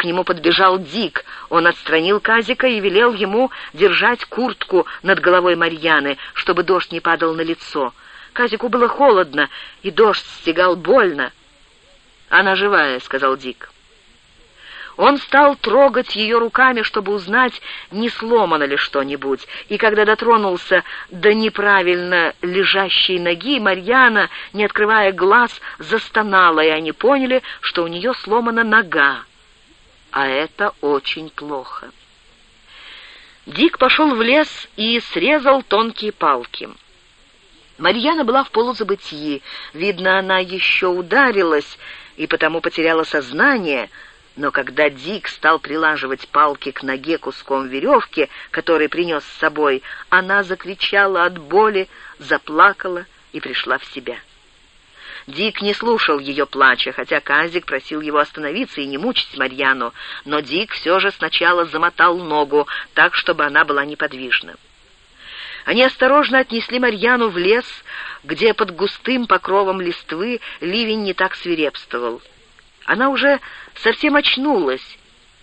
к нему подбежал Дик. Он отстранил Казика и велел ему держать куртку над головой Марьяны, чтобы дождь не падал на лицо. Казику было холодно, и дождь стегал больно. «Она живая», — сказал Дик. Он стал трогать ее руками, чтобы узнать, не сломано ли что-нибудь, и когда дотронулся до неправильно лежащей ноги, Марьяна, не открывая глаз, застонала, и они поняли, что у нее сломана нога. А это очень плохо. Дик пошел в лес и срезал тонкие палки. Марьяна была в полузабытии. Видно, она еще ударилась и потому потеряла сознание — но когда Дик стал прилаживать палки к ноге куском веревки, который принес с собой, она закричала от боли, заплакала и пришла в себя. Дик не слушал ее плача, хотя Казик просил его остановиться и не мучить Марьяну, но Дик все же сначала замотал ногу так, чтобы она была неподвижна. Они осторожно отнесли Марьяну в лес, где под густым покровом листвы ливень не так свирепствовал. Она уже совсем очнулась.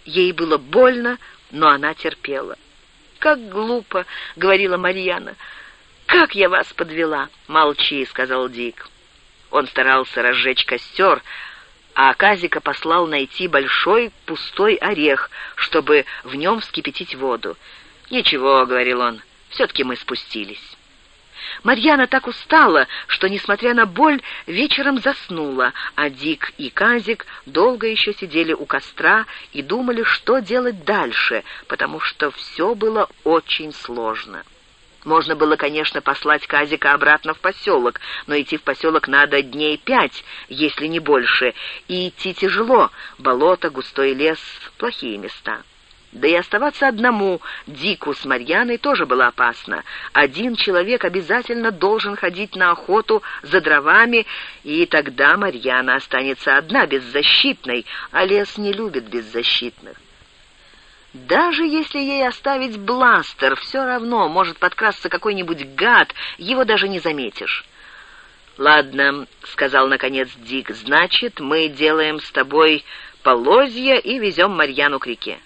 Ей было больно, но она терпела. «Как глупо!» — говорила Марьяна. «Как я вас подвела!» «Молчи!» — сказал Дик. Он старался разжечь костер, а Казика послал найти большой пустой орех, чтобы в нем вскипятить воду. «Ничего», — говорил он, — «все-таки мы спустились». Марьяна так устала, что, несмотря на боль, вечером заснула, а Дик и Казик долго еще сидели у костра и думали, что делать дальше, потому что все было очень сложно. Можно было, конечно, послать Казика обратно в поселок, но идти в поселок надо дней пять, если не больше, и идти тяжело, болото, густой лес, плохие места. Да и оставаться одному Дику с Марьяной тоже было опасно. Один человек обязательно должен ходить на охоту за дровами, и тогда Марьяна останется одна, беззащитной, а лес не любит беззащитных. Даже если ей оставить бластер, все равно может подкрасться какой-нибудь гад, его даже не заметишь. «Ладно», — сказал наконец Дик, — «значит, мы делаем с тобой полозья и везем Марьяну к реке».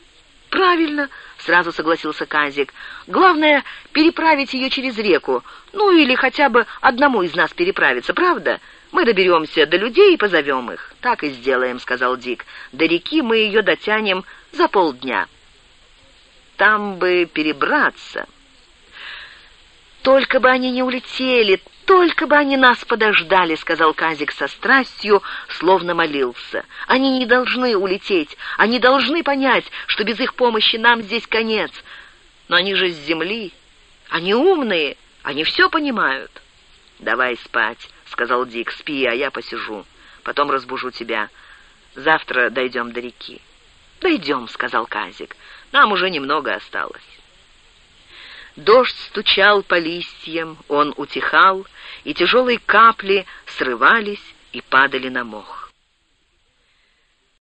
«Правильно», — сразу согласился Казик. «Главное — переправить ее через реку. Ну или хотя бы одному из нас переправиться, правда? Мы доберемся до людей и позовем их». «Так и сделаем», — сказал Дик. «До реки мы ее дотянем за полдня». «Там бы перебраться». «Только бы они не улетели, только бы они нас подождали», — сказал Казик со страстью, словно молился. «Они не должны улететь, они должны понять, что без их помощи нам здесь конец. Но они же с земли, они умные, они все понимают». «Давай спать», — сказал Дик, — «спи, а я посижу, потом разбужу тебя. Завтра дойдем до реки». «Дойдем», — сказал Казик, — «нам уже немного осталось». Дождь стучал по листьям, он утихал, и тяжелые капли срывались и падали на мох.